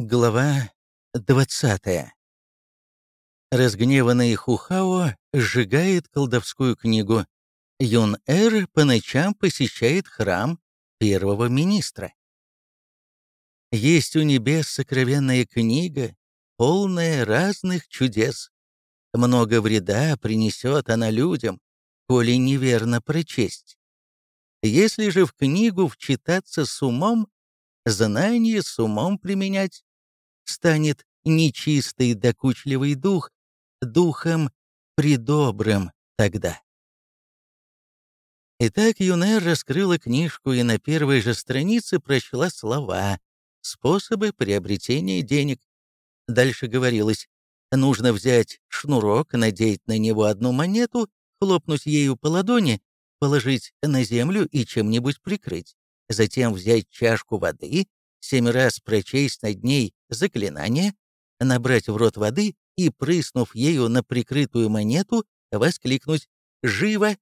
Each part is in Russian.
Глава 20 Разгневанный Хухао сжигает колдовскую книгу. Юн-Эр по ночам посещает храм первого министра. Есть у небес сокровенная книга, полная разных чудес. Много вреда принесет она людям, коли неверно прочесть. Если же в книгу вчитаться с умом, знание с умом применять, станет нечистый докучливый дух, духом придобрым тогда. Итак, Юнер раскрыла книжку и на первой же странице прочла слова «Способы приобретения денег». Дальше говорилось, нужно взять шнурок, надеть на него одну монету, хлопнуть ею по ладони, положить на землю и чем-нибудь прикрыть. Затем взять чашку воды, семь раз прочесть над ней заклинание, набрать в рот воды и, прыснув ею на прикрытую монету, воскликнуть «Живо!».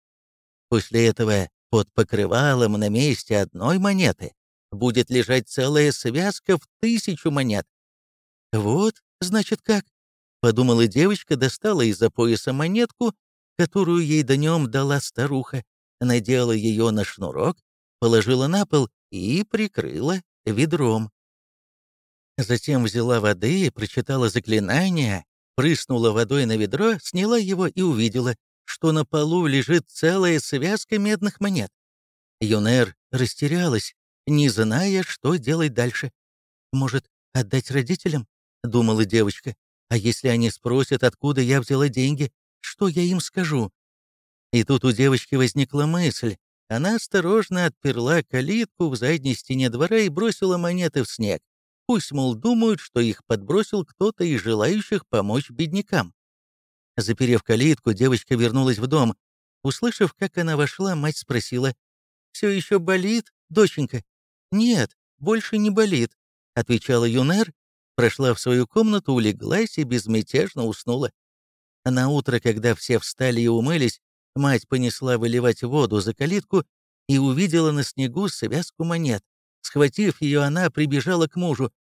После этого под покрывалом на месте одной монеты будет лежать целая связка в тысячу монет. «Вот, значит, как?» — подумала девочка, достала из-за пояса монетку, которую ей днем дала старуха, надела ее на шнурок, положила на пол и прикрыла ведром. Затем взяла воды, прочитала заклинание, прыснула водой на ведро, сняла его и увидела, что на полу лежит целая связка медных монет. Юнер растерялась, не зная, что делать дальше. «Может, отдать родителям?» — думала девочка. «А если они спросят, откуда я взяла деньги, что я им скажу?» И тут у девочки возникла мысль. Она осторожно отперла калитку в задней стене двора и бросила монеты в снег. Пусть, мол, думают, что их подбросил кто-то из желающих помочь беднякам. Заперев калитку, девочка вернулась в дом. Услышав, как она вошла, мать спросила, «Все еще болит, доченька?» «Нет, больше не болит», — отвечала Юнер, прошла в свою комнату, улеглась и безмятежно уснула. На утро, когда все встали и умылись, мать понесла выливать воду за калитку и увидела на снегу связку монет. Схватив ее, она прибежала к мужу.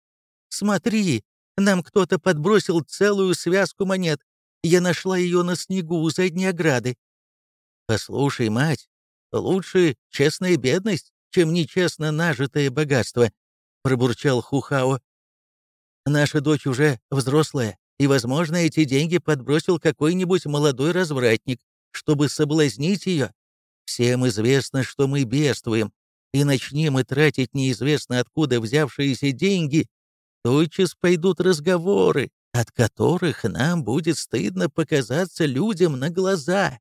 «Смотри, нам кто-то подбросил целую связку монет. Я нашла ее на снегу у задней ограды». «Послушай, мать, лучше честная бедность, чем нечестно нажитое богатство», — пробурчал Хухао. «Наша дочь уже взрослая, и, возможно, эти деньги подбросил какой-нибудь молодой развратник, чтобы соблазнить ее. Всем известно, что мы бедствуем, и начнем мы тратить неизвестно откуда взявшиеся деньги, тотчас пойдут разговоры, от которых нам будет стыдно показаться людям на глаза.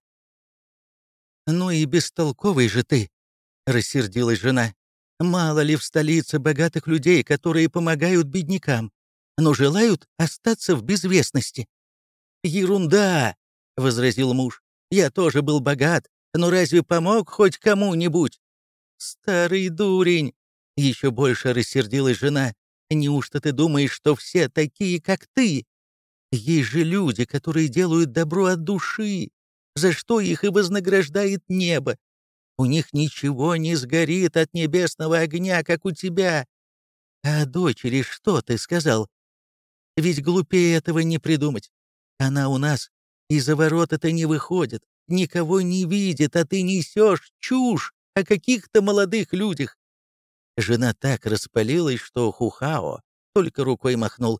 «Ну и бестолковый же ты!» — рассердилась жена. «Мало ли в столице богатых людей, которые помогают беднякам, но желают остаться в безвестности». «Ерунда!» — возразил муж. «Я тоже был богат, но разве помог хоть кому-нибудь? «Старый дурень!» — еще больше рассердилась жена. «Неужто ты думаешь, что все такие, как ты? Есть же люди, которые делают добро от души, за что их и вознаграждает небо. У них ничего не сгорит от небесного огня, как у тебя. А дочери что ты сказал? Ведь глупее этого не придумать. Она у нас из-за ворота-то не выходит, никого не видит, а ты несешь чушь о каких-то молодых людях. Жена так распалилась, что Хухао только рукой махнул.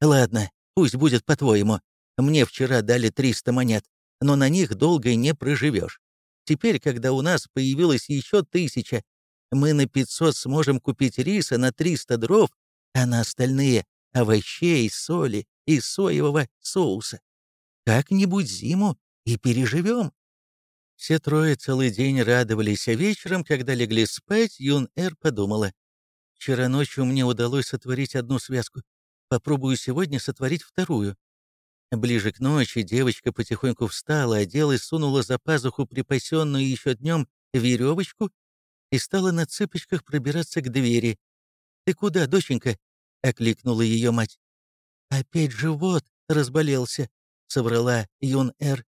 «Ладно, пусть будет по-твоему. Мне вчера дали 300 монет, но на них долго не проживешь. Теперь, когда у нас появилось еще тысяча, мы на 500 сможем купить риса на 300 дров, а на остальные — овощей, соли и соевого соуса. Как-нибудь зиму и переживем. Все трое целый день радовались, а вечером, когда легли спать, Юн-Эр подумала. «Вчера ночью мне удалось сотворить одну связку. Попробую сегодня сотворить вторую». Ближе к ночи девочка потихоньку встала, оделась, сунула за пазуху припасенную еще днем веревочку и стала на цыпочках пробираться к двери. «Ты куда, доченька?» — окликнула ее мать. «Опять живот разболелся», — соврала Юн-Эр.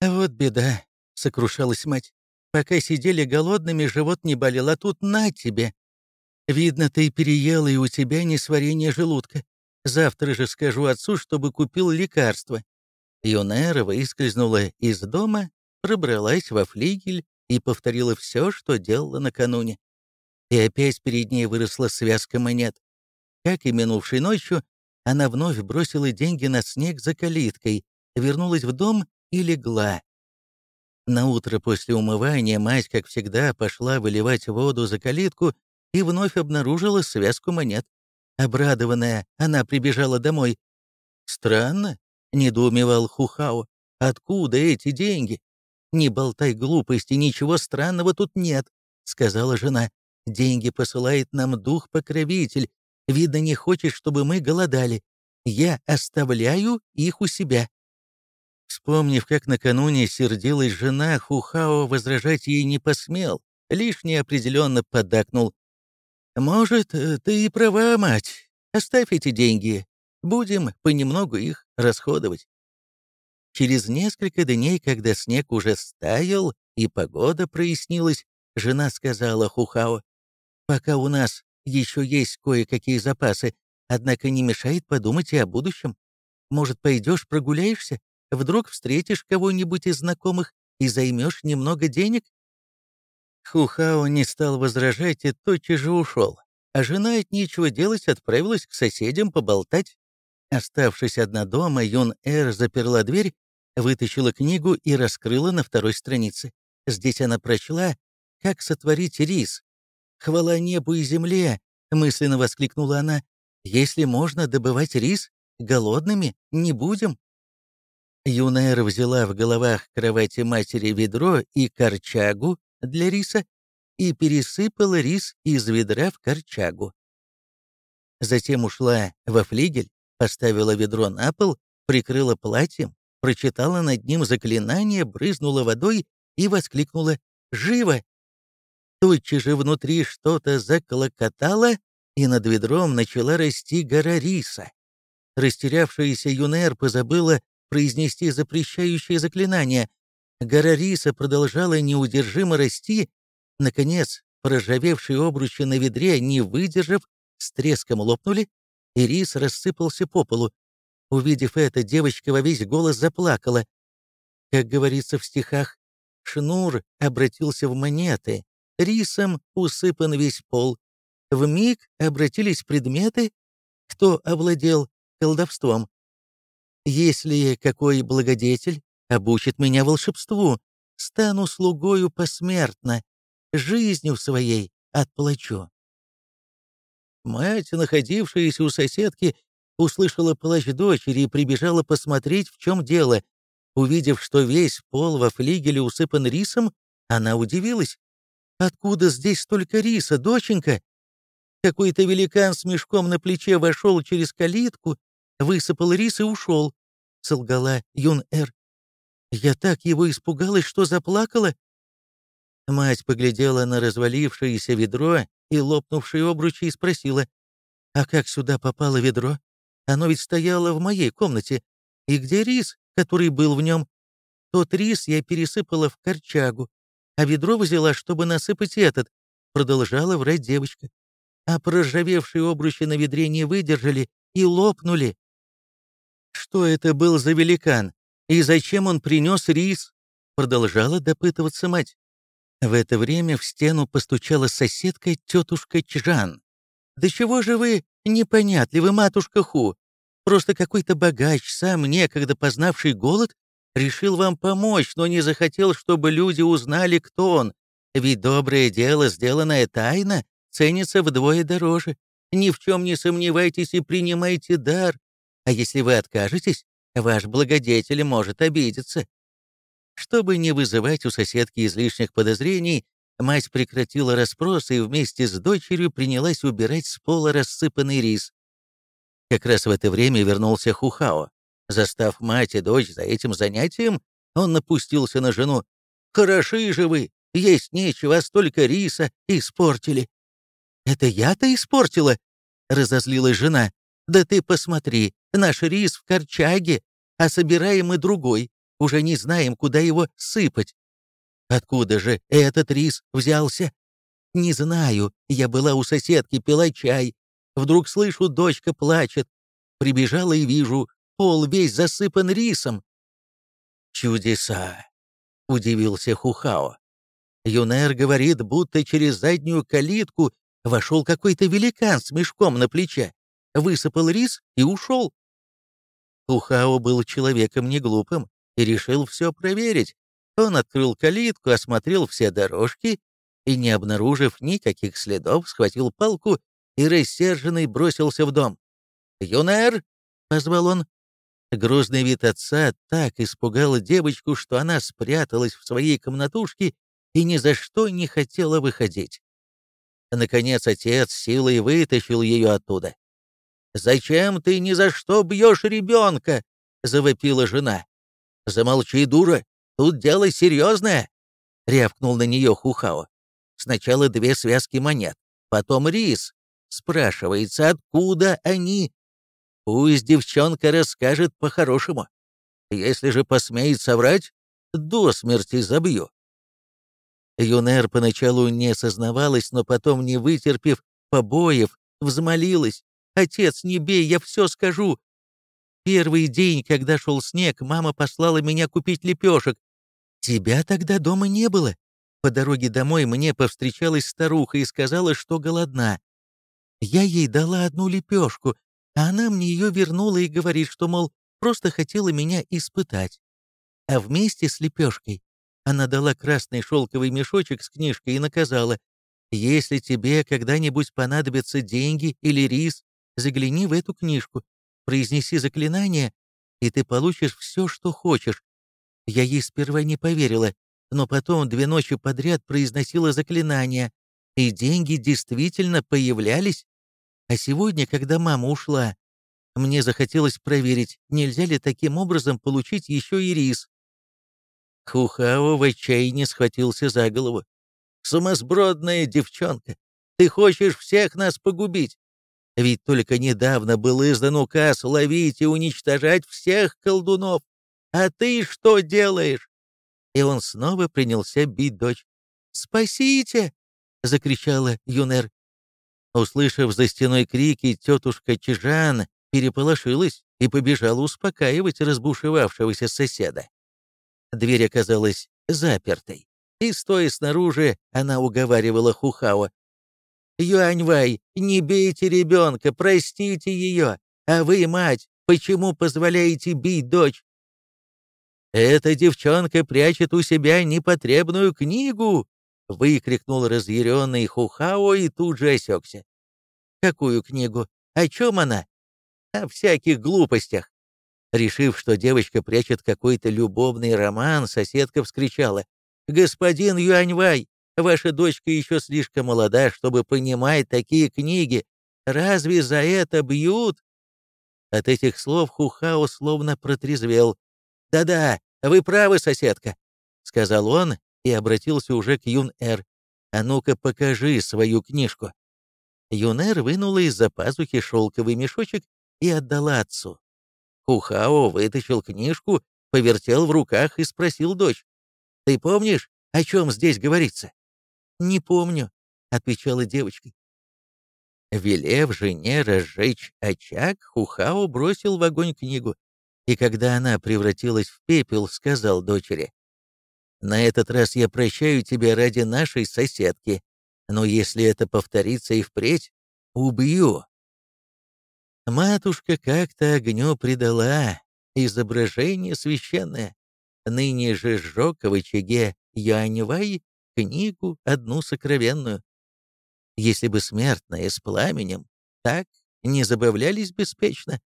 «Вот беда», — сокрушалась мать. «Пока сидели голодными, живот не болел, а тут на тебе!» Видно, ты переела, и у тебя несварение желудка. Завтра же скажу отцу, чтобы купил лекарство». Юнера выскользнула из дома, пробралась во флигель и повторила все, что делала накануне. И опять перед ней выросла связка монет. Как и минувшей ночью, она вновь бросила деньги на снег за калиткой, вернулась в дом и легла. На утро после умывания мать, как всегда, пошла выливать воду за калитку и вновь обнаружила связку монет. Обрадованная, она прибежала домой. «Странно», — недоумевал Хухао, — «откуда эти деньги?» «Не болтай глупости, ничего странного тут нет», — сказала жена. «Деньги посылает нам дух-покровитель. Видно, не хочет, чтобы мы голодали. Я оставляю их у себя». Вспомнив, как накануне сердилась жена, Хухао возражать ей не посмел, лишь неопределенно поддакнул. «Может, э, ты и права, мать. Оставь эти деньги. Будем понемногу их расходовать». Через несколько дней, когда снег уже стаял и погода прояснилась, жена сказала Хухао, «Пока у нас еще есть кое-какие запасы, однако не мешает подумать и о будущем. Может, пойдешь прогуляешься? Вдруг встретишь кого-нибудь из знакомых и займешь немного денег?» Хухао не стал возражать и тотчас же ушел, а жена от нечего делать отправилась к соседям поболтать. Оставшись одна дома, Юн-Эр заперла дверь, вытащила книгу и раскрыла на второй странице. Здесь она прочла, как сотворить рис. «Хвала небу и земле!» — мысленно воскликнула она. «Если можно добывать рис, голодными не будем». Юнер взяла в головах кровати матери ведро и корчагу для риса и пересыпала рис из ведра в корчагу. Затем ушла во флигель, поставила ведро на пол, прикрыла платьем, прочитала над ним заклинание, брызнула водой и воскликнула «Живо!». Тотчас же внутри что-то заклокотало, и над ведром начала расти гора риса. Растерявшаяся Юнер позабыла произнести запрещающее заклинание, Гора риса продолжала неудержимо расти. Наконец, проржавевшие обручи на ведре, не выдержав, с треском лопнули, и рис рассыпался по полу. Увидев это, девочка во весь голос заплакала. Как говорится в стихах, шнур обратился в монеты, рисом усыпан весь пол. В миг обратились предметы, кто овладел колдовством. Если какой благодетель обучит меня волшебству, стану слугою посмертно, жизнью своей отплачу». Мать, находившаяся у соседки, услышала плач дочери и прибежала посмотреть, в чем дело. Увидев, что весь пол во флигеле усыпан рисом, она удивилась. «Откуда здесь столько риса, доченька?» Какой-то великан с мешком на плече вошел через калитку, высыпал рис и ушел, — солгала Юн-Эр. Я так его испугалась, что заплакала. Мать поглядела на развалившееся ведро и лопнувшие обручи и спросила, «А как сюда попало ведро? Оно ведь стояло в моей комнате. И где рис, который был в нем? Тот рис я пересыпала в корчагу, а ведро взяла, чтобы насыпать этот», продолжала врать девочка. А проржавевшие обручи на ведре не выдержали и лопнули. Что это был за великан? «И зачем он принес рис?» — продолжала допытываться мать. В это время в стену постучала соседка тетушка Чжан. «Да чего же вы непонятливы, матушка Ху? Просто какой-то богач, сам некогда познавший голод, решил вам помочь, но не захотел, чтобы люди узнали, кто он. Ведь доброе дело, сделанное тайно, ценится вдвое дороже. Ни в чем не сомневайтесь и принимайте дар. А если вы откажетесь, ваш благодетель может обидеться». Чтобы не вызывать у соседки излишних подозрений, мать прекратила расспросы и вместе с дочерью принялась убирать с пола рассыпанный рис. Как раз в это время вернулся Хухао. Застав мать и дочь за этим занятием, он напустился на жену. «Хороши же вы! Есть нечего, а столько риса испортили!» «Это я-то испортила?» — разозлилась жена. «Да ты посмотри, наш рис в корчаге, а собираем мы другой, уже не знаем, куда его сыпать. Откуда же этот рис взялся? Не знаю, я была у соседки, пила чай. Вдруг слышу, дочка плачет. Прибежала и вижу, пол весь засыпан рисом. «Чудеса!» — удивился Хухао. Юнер говорит, будто через заднюю калитку вошел какой-то великан с мешком на плече, высыпал рис и ушел. Хухао был человеком неглупым и решил все проверить. Он открыл калитку, осмотрел все дорожки и, не обнаружив никаких следов, схватил палку и рассерженный бросился в дом. «Юнер!» — позвал он. Грозный вид отца так испугал девочку, что она спряталась в своей комнатушке и ни за что не хотела выходить. Наконец отец силой вытащил ее оттуда. «Зачем ты ни за что бьешь ребенка?» — завопила жена. «Замолчи, дура, тут дело серьезное!» — рявкнул на нее Хухао. «Сначала две связки монет, потом рис. Спрашивается, откуда они? Пусть девчонка расскажет по-хорошему. Если же посмеет соврать, до смерти забью». Юнер поначалу не сознавалась, но потом, не вытерпев побоев, взмолилась. «Отец, не бей, я все скажу. Первый день, когда шел снег, мама послала меня купить лепешек. Тебя тогда дома не было. По дороге домой мне повстречалась старуха и сказала, что голодна. Я ей дала одну лепешку, а она мне ее вернула и говорит, что, мол, просто хотела меня испытать. А вместе с лепешкой она дала красный шелковый мешочек с книжкой и наказала, «Если тебе когда-нибудь понадобятся деньги или рис, загляни в эту книжку произнеси заклинание, и ты получишь все, что хочешь. Я ей сперва не поверила, но потом две ночи подряд произносила заклинание, и деньги действительно появлялись. А сегодня, когда мама ушла, мне захотелось проверить, нельзя ли таким образом получить еще и рис. Хухао в отчаянии схватился за голову. «Сумасбродная девчонка! Ты хочешь всех нас погубить! Ведь только недавно был издан указ ловить и уничтожать всех колдунов. А ты что делаешь?» И он снова принялся бить дочь. «Спасите!» — закричала Юнер. Услышав за стеной крики, тетушка Чижан переполошилась и побежала успокаивать разбушевавшегося соседа. Дверь оказалась запертой, и, стоя снаружи, она уговаривала Хухао Юаньвай, не бейте ребенка, простите ее. А вы, мать, почему позволяете бить дочь? «Эта девчонка прячет у себя непотребную книгу!» — выкрикнул разъяренный Хухао и тут же осекся. «Какую книгу? О чем она?» «О всяких глупостях!» Решив, что девочка прячет какой-то любовный роман, соседка вскричала. «Господин Юаньвай, Ваша дочка еще слишком молода, чтобы понимать такие книги. Разве за это бьют?» От этих слов Хухао словно протрезвел. «Да-да, вы правы, соседка», — сказал он и обратился уже к Юн-Эр. «А ну-ка покажи свою книжку». Юн-Эр вынула из-за пазухи шелковый мешочек и отдала отцу. Хухао вытащил книжку, повертел в руках и спросил дочь. «Ты помнишь, о чем здесь говорится?» «Не помню», — отвечала девочка. Велев жене разжечь очаг, Хухао бросил в огонь книгу, и когда она превратилась в пепел, сказал дочери, «На этот раз я прощаю тебя ради нашей соседки, но если это повторится и впредь, убью». Матушка как-то огню предала, изображение священное. Ныне же сжег в очаге Юаньвай книгу одну сокровенную. Если бы смертные с пламенем так не забавлялись беспечно,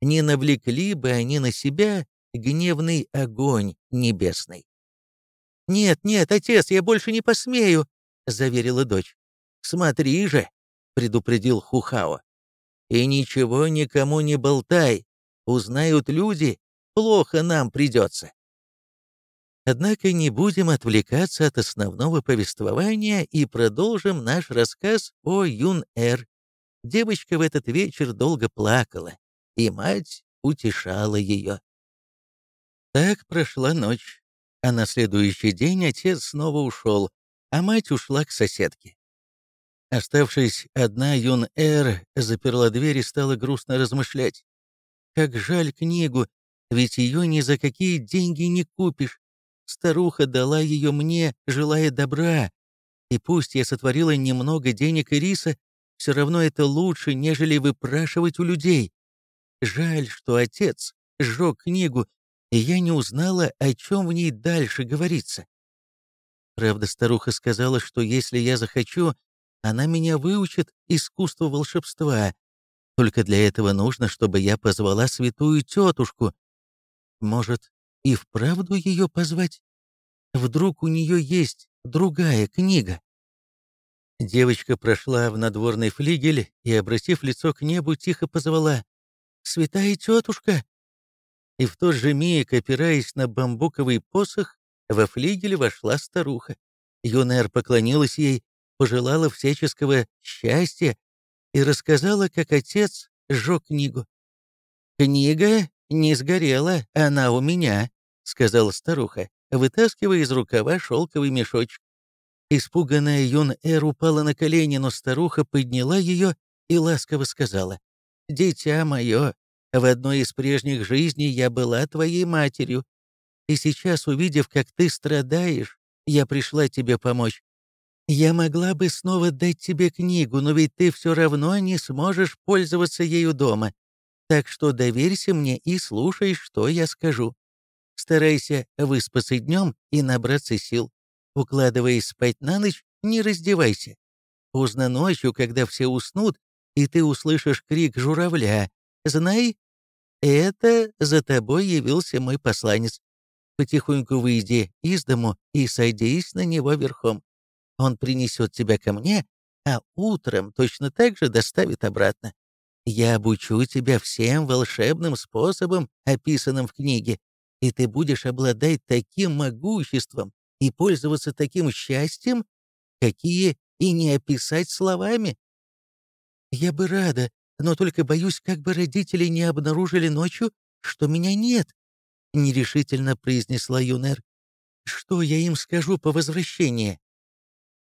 не навлекли бы они на себя гневный огонь небесный. «Нет, нет, отец, я больше не посмею», — заверила дочь. «Смотри же», — предупредил Хухао. «И ничего никому не болтай. Узнают люди, плохо нам придется». Однако не будем отвлекаться от основного повествования и продолжим наш рассказ о Юн-Эр. Девочка в этот вечер долго плакала, и мать утешала ее. Так прошла ночь, а на следующий день отец снова ушел, а мать ушла к соседке. Оставшись одна, Юн Эр заперла дверь и стала грустно размышлять. Как жаль книгу, ведь ее ни за какие деньги не купишь. Старуха дала ее мне, желая добра. И пусть я сотворила немного денег и риса, все равно это лучше, нежели выпрашивать у людей. Жаль, что отец сжег книгу, и я не узнала, о чем в ней дальше говорится. Правда, старуха сказала, что если я захочу, она меня выучит искусству волшебства. Только для этого нужно, чтобы я позвала святую тетушку. Может, и вправду ее позвать? Вдруг у нее есть другая книга? Девочка прошла в надворный флигель и, обратив лицо к небу, тихо позвала «Святая тетушка!» И в тот же миг, опираясь на бамбуковый посох, во флигель вошла старуха. Юнер поклонилась ей, пожелала всяческого счастья и рассказала, как отец сжег книгу. «Книга не сгорела, она у меня», — сказала старуха, вытаскивая из рукава шелковый мешочек. Испуганная Юн Эр упала на колени, но старуха подняла ее и ласково сказала, «Дитя мое, в одной из прежних жизней я была твоей матерью, и сейчас, увидев, как ты страдаешь, я пришла тебе помочь. Я могла бы снова дать тебе книгу, но ведь ты все равно не сможешь пользоваться ею дома. Так что доверься мне и слушай, что я скажу. Старайся выспаться днем и набраться сил. Укладываясь спать на ночь, не раздевайся. Поздно ночью, когда все уснут, и ты услышишь крик журавля, знай, это за тобой явился мой посланец. Потихоньку выйди из дому и садись на него верхом. Он принесет тебя ко мне, а утром точно так же доставит обратно. Я обучу тебя всем волшебным способам, описанным в книге, и ты будешь обладать таким могуществом и пользоваться таким счастьем, какие и не описать словами. Я бы рада, но только боюсь, как бы родители не обнаружили ночью, что меня нет, — нерешительно произнесла Юнер. Что я им скажу по возвращении?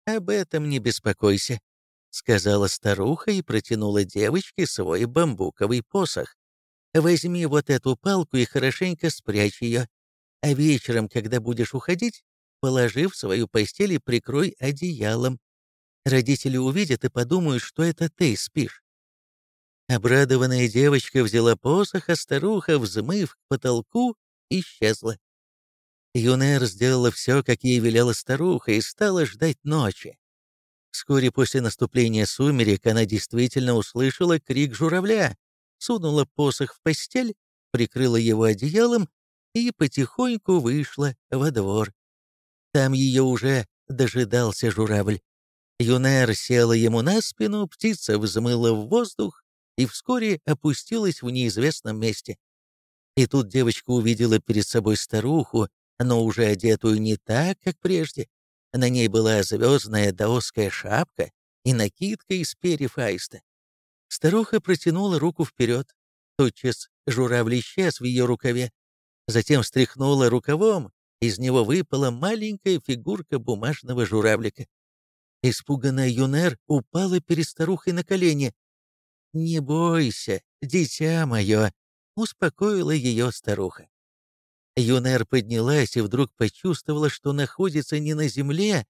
«Об этом не беспокойся», — сказала старуха и протянула девочке свой бамбуковый посох. «Возьми вот эту палку и хорошенько спрячь ее, а вечером, когда будешь уходить, положи в свою постель и прикрой одеялом. Родители увидят и подумают, что это ты спишь». Обрадованная девочка взяла посох, а старуха, взмыв к потолку, исчезла. Юнер сделала все, как ей велела старуха, и стала ждать ночи. Вскоре после наступления сумерек она действительно услышала крик журавля, сунула посох в постель, прикрыла его одеялом и потихоньку вышла во двор. Там ее уже дожидался журавль. Юнер села ему на спину, птица взмыла в воздух и вскоре опустилась в неизвестном месте. И тут девочка увидела перед собой старуху, но уже одетую не так, как прежде. На ней была звездная даосская шапка и накидка из перьев аиста. Старуха протянула руку вперед. Тотчас журавль исчез в ее рукаве. Затем встряхнула рукавом, из него выпала маленькая фигурка бумажного журавлика. Испуганная Юнер упала перед старухой на колени. «Не бойся, дитя мое», — успокоила ее старуха. Юнер поднялась и вдруг почувствовала, что находится не на земле,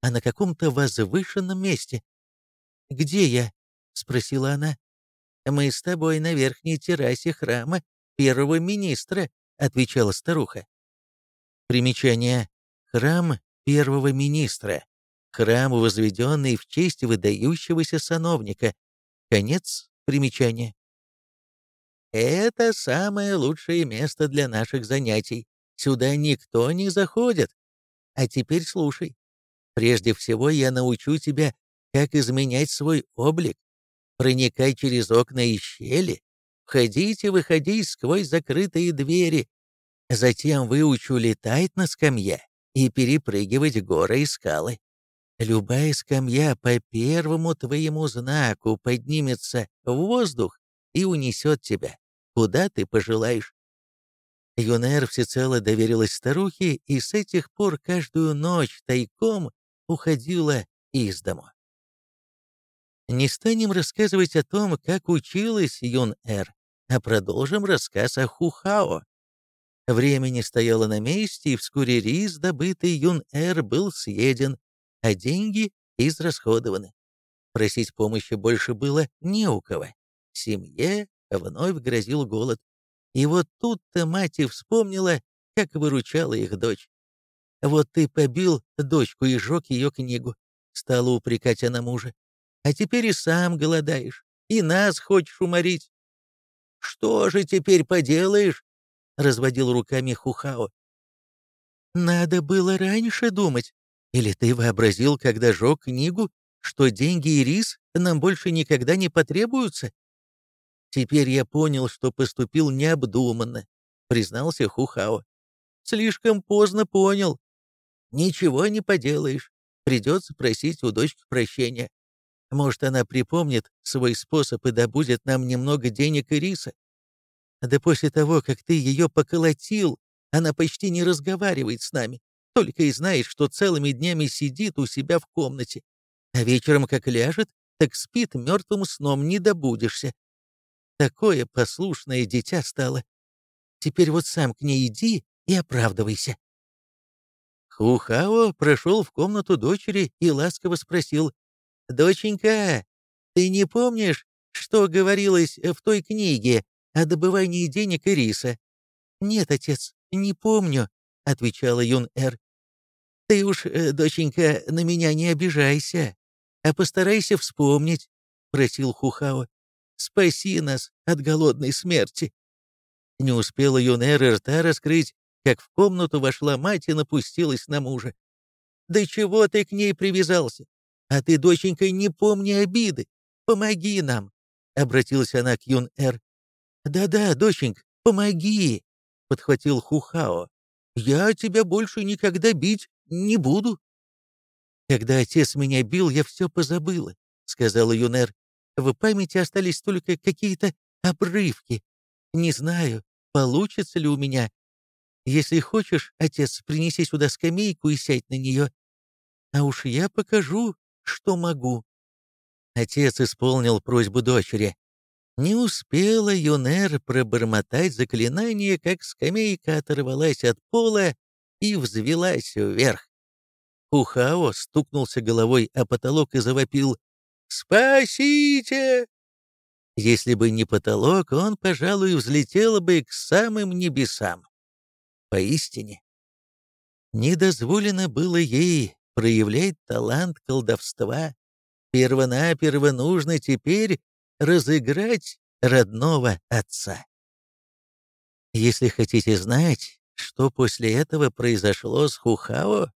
а на каком-то возвышенном месте. «Где я?» — спросила она. «Мы с тобой на верхней террасе храма первого министра», — отвечала старуха. Примечание. Храм первого министра. Храм, возведенный в честь выдающегося сановника. Конец примечания. Это самое лучшее место для наших занятий. Сюда никто не заходит. А теперь слушай. Прежде всего я научу тебя, как изменять свой облик, проникай через окна и щели, входить и выходить сквозь закрытые двери. Затем выучу летать на скамье и перепрыгивать горы и скалы. Любая скамья по первому твоему знаку поднимется в воздух и унесет тебя, куда ты пожелаешь. Юнер всецело доверилась старухе и с этих пор каждую ночь тайком уходила из дому. Не станем рассказывать о том, как училась Юн-Эр, а продолжим рассказ о Хухао. Время не стояло на месте, и вскоре рис, добытый Юн-Эр, был съеден, а деньги израсходованы. Просить помощи больше было не у кого. Семье вновь грозил голод. И вот тут-то мать и вспомнила, как выручала их дочь. «Вот ты побил дочку и сжег ее книгу», — стала упрекать она мужа. «А теперь и сам голодаешь, и нас хочешь уморить». «Что же теперь поделаешь?» — разводил руками Хухао. «Надо было раньше думать. Или ты вообразил, когда жег книгу, что деньги и рис нам больше никогда не потребуются?» «Теперь я понял, что поступил необдуманно», — признался Хухао. «Слишком поздно понял. Ничего не поделаешь. Придется просить у дочки прощения. Может, она припомнит свой способ и добудет нам немного денег и риса. Да после того, как ты ее поколотил, она почти не разговаривает с нами, только и знает, что целыми днями сидит у себя в комнате. А вечером, как ляжет, так спит мертвым сном, не добудешься. Такое послушное дитя стало. Теперь вот сам к ней иди и оправдывайся. Хухао прошел в комнату дочери и ласково спросил, «Доченька, ты не помнишь, что говорилось в той книге о добывании денег и риса?» «Нет, отец, не помню», — отвечала Юн-Эр. «Ты уж, э, доченька, на меня не обижайся, а постарайся вспомнить», — просил Хухао. «Спаси нас от голодной смерти». Не успела Юн-Эр рта раскрыть, как в комнату вошла мать и напустилась на мужа. «Да чего ты к ней привязался? А ты, доченька, не помни обиды. Помоги нам!» — обратилась она к Юн-Эр. «Да-да, доченька, помоги!» — подхватил Хухао. «Я тебя больше никогда бить не буду». «Когда отец меня бил, я все позабыла», — сказала Юнер. «В памяти остались только какие-то обрывки. Не знаю, получится ли у меня если хочешь, отец, принеси сюда скамейку и сядь на нее. А уж я покажу, что могу». Отец исполнил просьбу дочери. Не успела Юнер пробормотать заклинание, как скамейка оторвалась от пола и взвелась вверх. Ухао стукнулся головой о потолок и завопил «Спасите!». Если бы не потолок, он, пожалуй, взлетел бы к самым небесам. Поистине, не дозволено было ей проявлять талант колдовства. Первонаперво нужно теперь разыграть родного отца. Если хотите знать, что после этого произошло с Хухао,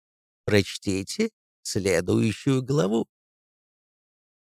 прочтите следующую главу.